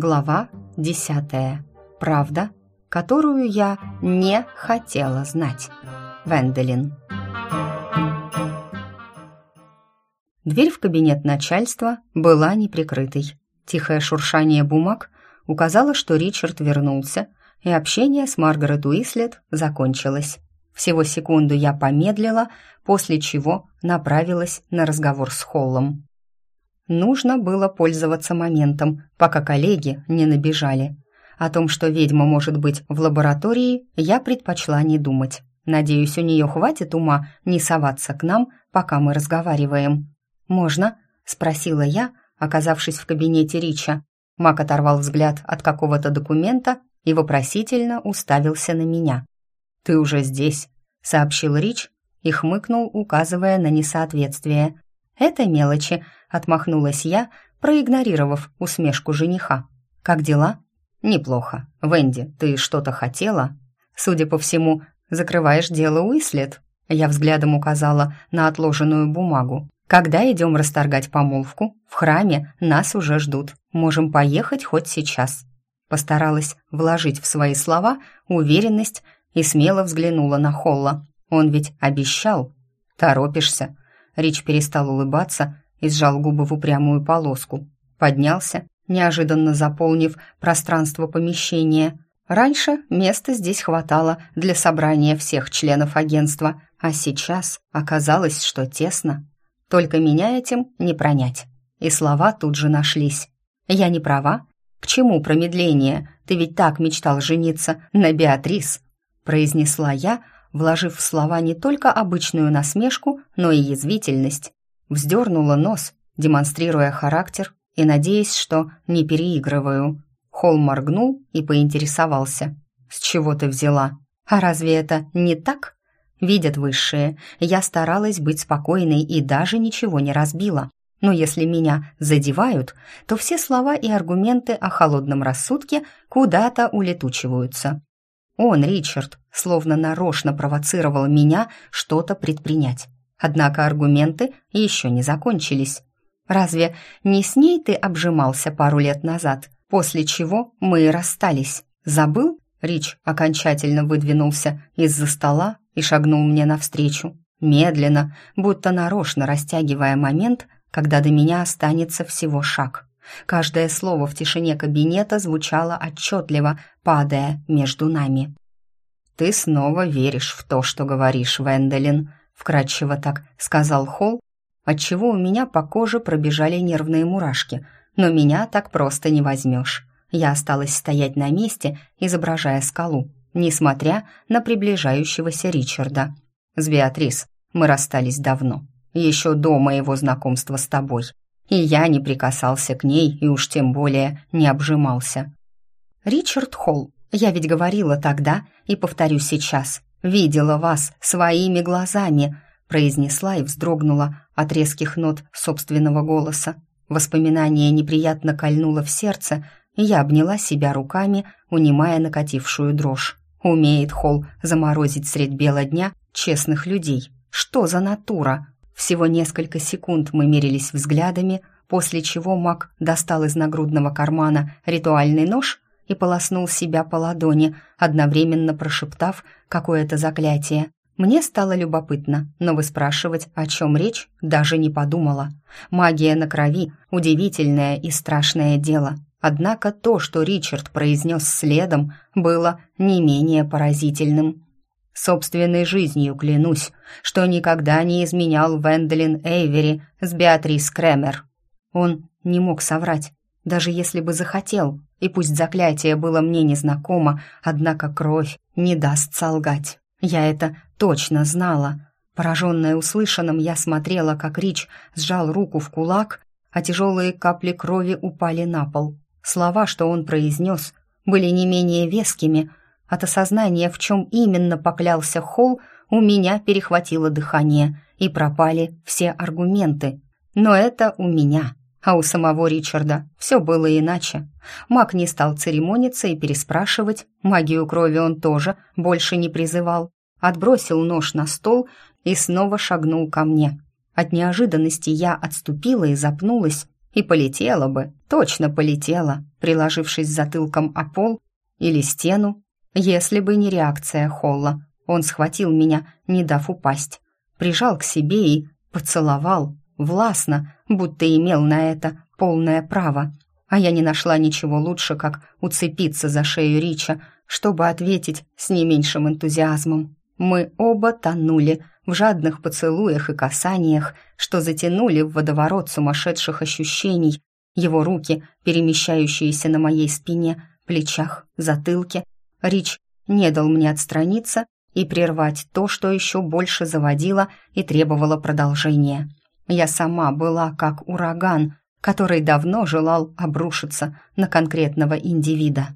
Глава десятая. Правда, которую я не хотела знать. Венделин. Дверь в кабинет начальства была неприкрытой. Тихое шуршание бумаг указало, что Ричард вернулся, и общение с Маргарет Уислет закончилось. Всего секунду я помедлила, после чего направилась на разговор с Холлом. Нужно было пользоваться моментом, пока коллеги не набежали. О том, что ведьма может быть в лаборатории, я предпочла не думать. Надеюсь, у нее хватит ума не соваться к нам, пока мы разговариваем. «Можно?» — спросила я, оказавшись в кабинете Рича. Мак оторвал взгляд от какого-то документа и вопросительно уставился на меня. «Ты уже здесь», — сообщил Рич и хмыкнул, указывая на несоответствие. «Это мелочи», — отмахнулась я, проигнорировав усмешку жениха. «Как дела?» «Неплохо. Венди, ты что-то хотела?» «Судя по всему, закрываешь дело Уислет?» Я взглядом указала на отложенную бумагу. «Когда идем расторгать помолвку? В храме нас уже ждут. Можем поехать хоть сейчас». Постаралась вложить в свои слова уверенность и смело взглянула на Холла. Он ведь обещал. «Торопишься?» Рич перестал улыбаться и сжал губы в упрямую полоску. Поднялся, неожиданно заполнив пространство помещения. Раньше места здесь хватало для собрания всех членов агентства, а сейчас оказалось, что тесно. Только меня этим не пронять. И слова тут же нашлись. «Я не права? К чему промедление? Ты ведь так мечтал жениться на Беатрис!» произнесла я, вложив в слова не только обычную насмешку, но и язвительность. Вздернула нос, демонстрируя характер и надеясь, что не переигрываю. Холл моргнул и поинтересовался. «С чего ты взяла? А разве это не так?» Видят высшие, я старалась быть спокойной и даже ничего не разбила. Но если меня задевают, то все слова и аргументы о холодном рассудке куда-то улетучиваются. Он, Ричард, словно нарочно провоцировал меня что-то предпринять. Однако аргументы еще не закончились. Разве не с ней ты обжимался пару лет назад, после чего мы и расстались? Забыл? Рич окончательно выдвинулся из-за стола и шагнул мне навстречу, медленно, будто нарочно растягивая момент, когда до меня останется всего шаг. Каждое слово в тишине кабинета звучало отчетливо, падая между нами. «Ты снова веришь в то, что говоришь, Венделин», — вкратчиво так сказал Холл, отчего у меня по коже пробежали нервные мурашки, но меня так просто не возьмешь. Я осталась стоять на месте, изображая скалу, несмотря на приближающегося Ричарда. «С Беатрис мы расстались давно, еще до моего знакомства с тобой, и я не прикасался к ней и уж тем более не обжимался». «Ричард Холл, я ведь говорила тогда и повторю сейчас. Видела вас своими глазами», произнесла и вздрогнула от резких нот собственного голоса. Воспоминание неприятно кольнуло в сердце, и я обняла себя руками, унимая накатившую дрожь. Умеет Холл заморозить средь бела дня честных людей. Что за натура? Всего несколько секунд мы мерились взглядами, после чего маг достал из нагрудного кармана ритуальный нож и полоснул себя по ладони, одновременно прошептав какое-то заклятие. Мне стало любопытно, но выспрашивать, о чем речь, даже не подумала. Магия на крови — удивительное и страшное дело. Однако то, что Ричард произнес следом, было не менее поразительным. Собственной жизнью клянусь, что никогда не изменял Венделин Эйвери с Беатрис Кремер. Он не мог соврать, даже если бы захотел, и пусть заклятие было мне незнакомо, однако кровь не даст солгать. Я это точно знала. Пораженная услышанным, я смотрела, как Рич сжал руку в кулак, а тяжелые капли крови упали на пол. Слова, что он произнес, были не менее вескими. От осознания, в чем именно поклялся Холл, у меня перехватило дыхание, и пропали все аргументы. Но это у меня. А у самого Ричарда все было иначе. Маг не стал церемониться и переспрашивать, магию крови он тоже больше не призывал. Отбросил нож на стол и снова шагнул ко мне. От неожиданности я отступила и запнулась. и полетела бы, точно полетела, приложившись затылком о пол или стену, если бы не реакция Холла. Он схватил меня, не дав упасть, прижал к себе и поцеловал, властно, будто имел на это полное право. А я не нашла ничего лучше, как уцепиться за шею Рича, чтобы ответить с не меньшим энтузиазмом. Мы оба тонули в жадных поцелуях и касаниях, что затянули в водоворот сумасшедших ощущений. Его руки, перемещающиеся на моей спине, плечах, затылке. Рич не дал мне отстраниться и прервать то, что еще больше заводило и требовало продолжения. Я сама была как ураган, который давно желал обрушиться на конкретного индивида.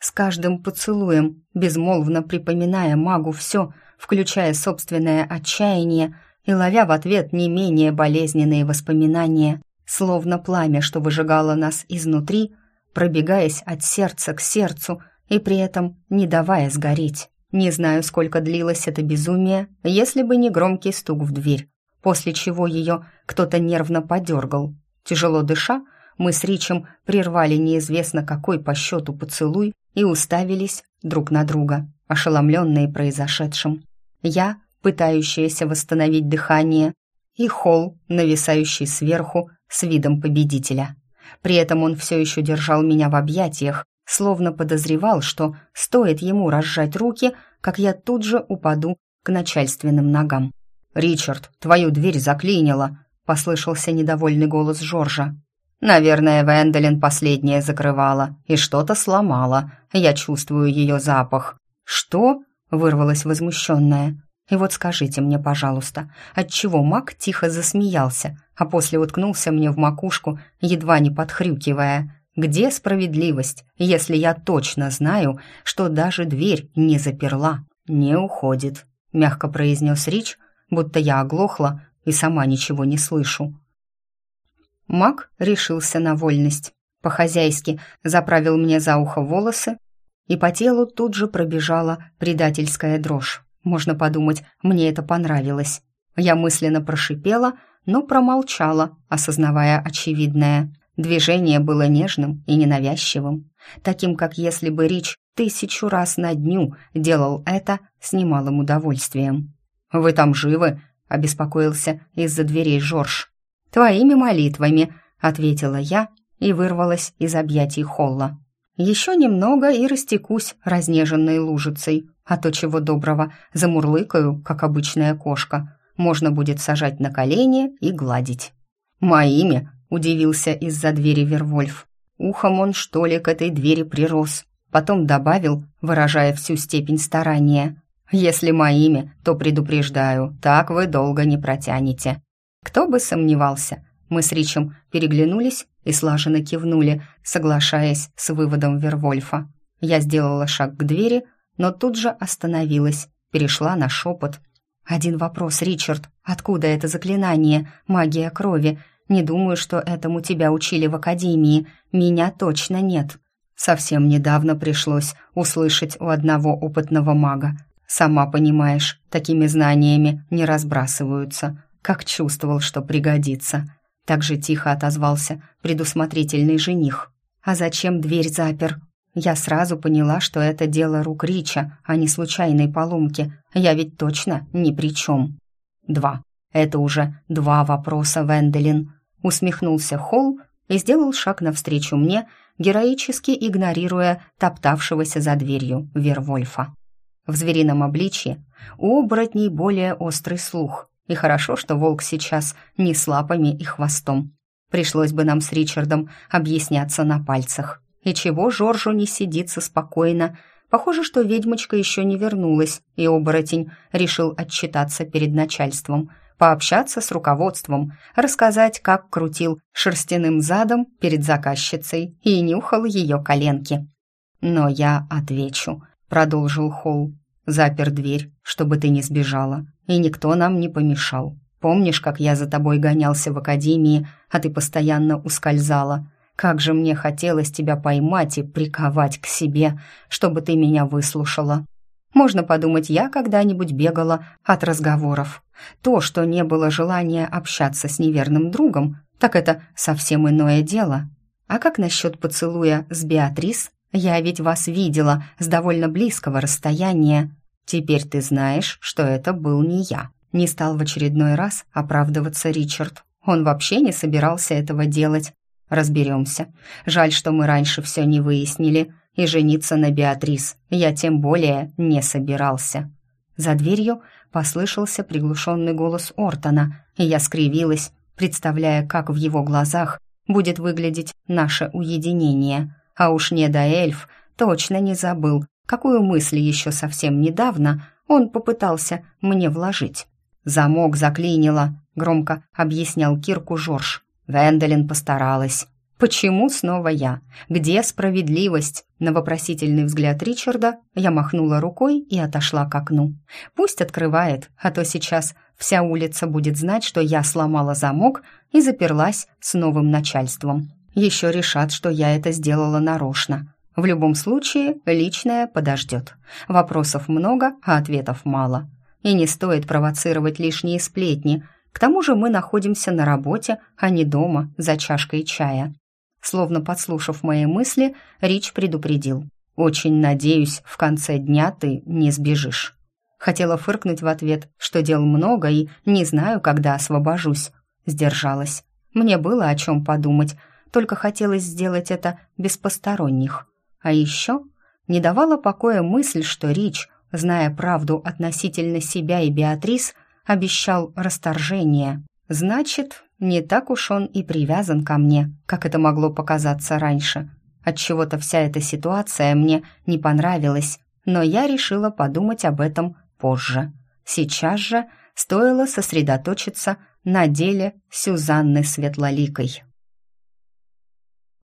С каждым поцелуем, безмолвно припоминая магу все, включая собственное отчаяние, и ловя в ответ не менее болезненные воспоминания, словно пламя, что выжигало нас изнутри, пробегаясь от сердца к сердцу и при этом не давая сгореть. Не знаю, сколько длилось это безумие, если бы не громкий стук в дверь, после чего ее кто-то нервно подергал. Тяжело дыша, мы с Ричем прервали неизвестно какой по счету поцелуй и уставились друг на друга, ошеломленные произошедшим. Я, пытающаяся восстановить дыхание, и Холл, нависающий сверху с видом победителя. При этом он все еще держал меня в объятиях, словно подозревал, что стоит ему разжать руки, как я тут же упаду к начальственным ногам. «Ричард, твою дверь заклинило!» — послышался недовольный голос Жоржа. «Наверное, Венделин последнее закрывала и что-то сломала. Я чувствую ее запах». «Что?» — вырвалась возмущенная. «И вот скажите мне, пожалуйста, отчего маг тихо засмеялся, а после уткнулся мне в макушку, едва не подхрюкивая?» Где справедливость, если я точно знаю, что даже дверь не заперла, не уходит?» — мягко произнес Рич, будто я оглохла и сама ничего не слышу. Мак решился на вольность. По-хозяйски заправил мне за ухо волосы, и по телу тут же пробежала предательская дрожь. Можно подумать, мне это понравилось. Я мысленно прошипела, но промолчала, осознавая очевидное. Движение было нежным и ненавязчивым, таким, как если бы Рич тысячу раз на дню делал это с немалым удовольствием. «Вы там живы?» — обеспокоился из-за дверей Жорж. «Твоими молитвами», — ответила я и вырвалась из объятий Холла. «Еще немного и растекусь разнеженной лужицей, а то чего доброго замурлыкаю, как обычная кошка. Можно будет сажать на колени и гладить». «Моими?» Удивился из-за двери Вервольф. Ухом он, что ли, к этой двери прирос. Потом добавил, выражая всю степень старания. «Если моими, то предупреждаю, так вы долго не протянете». Кто бы сомневался. Мы с Ричем переглянулись и слаженно кивнули, соглашаясь с выводом Вервольфа. Я сделала шаг к двери, но тут же остановилась, перешла на шепот. «Один вопрос, Ричард. Откуда это заклинание? Магия крови? Не думаю, что этому тебя учили в академии. Меня точно нет. Совсем недавно пришлось услышать у одного опытного мага. Сама понимаешь, такими знаниями не разбрасываются. Как чувствовал, что пригодится. Так же тихо отозвался предусмотрительный жених. А зачем дверь запер? Я сразу поняла, что это дело рук Рича, а не случайной поломки. Я ведь точно ни при чем. Два. Это уже два вопроса, Венделин усмехнулся Холл и сделал шаг навстречу мне, героически игнорируя топтавшегося за дверью Вервольфа. В зверином обличье у оборотней более острый слух, и хорошо, что волк сейчас не с лапами и хвостом. Пришлось бы нам с Ричардом объясняться на пальцах. И чего Жоржу не сидится спокойно? Похоже, что ведьмочка еще не вернулась, и оборотень решил отчитаться перед начальством – пообщаться с руководством, рассказать, как крутил шерстяным задом перед заказчицей и нюхал ее коленки. «Но я отвечу», — продолжил Холл. «Запер дверь, чтобы ты не сбежала, и никто нам не помешал. Помнишь, как я за тобой гонялся в академии, а ты постоянно ускользала? Как же мне хотелось тебя поймать и приковать к себе, чтобы ты меня выслушала. Можно подумать, я когда-нибудь бегала от разговоров. То, что не было желания общаться с неверным другом, так это совсем иное дело. А как насчет поцелуя с Беатрис? Я ведь вас видела с довольно близкого расстояния. Теперь ты знаешь, что это был не я. Не стал в очередной раз оправдываться Ричард. Он вообще не собирался этого делать. Разберемся. Жаль, что мы раньше все не выяснили. И жениться на Беатрис я тем более не собирался. За дверью послышался приглушенный голос Ортона, и я скривилась, представляя, как в его глазах будет выглядеть наше уединение. А уж не до эльф точно не забыл, какую мысль еще совсем недавно он попытался мне вложить. «Замок заклинило», — громко объяснял Кирку Жорж. Венделин постаралась. «Почему снова я? Где справедливость?» На вопросительный взгляд Ричарда я махнула рукой и отошла к окну. «Пусть открывает, а то сейчас вся улица будет знать, что я сломала замок и заперлась с новым начальством. Еще решат, что я это сделала нарочно. В любом случае, личное подождет. Вопросов много, а ответов мало. И не стоит провоцировать лишние сплетни – к тому же мы находимся на работе, а не дома за чашкой чая. Словно подслушав мои мысли, Рич предупредил. «Очень надеюсь, в конце дня ты не сбежишь». Хотела фыркнуть в ответ, что дел много и не знаю, когда освобожусь. Сдержалась. Мне было о чем подумать, только хотелось сделать это без посторонних. А еще не давала покоя мысль, что Рич, зная правду относительно себя и Беатрис, обещал расторжение. Значит, не так уж он и привязан ко мне, как это могло показаться раньше. Отчего-то вся эта ситуация мне не понравилась, но я решила подумать об этом позже. Сейчас же стоило сосредоточиться на деле Сюзанны Светлоликой.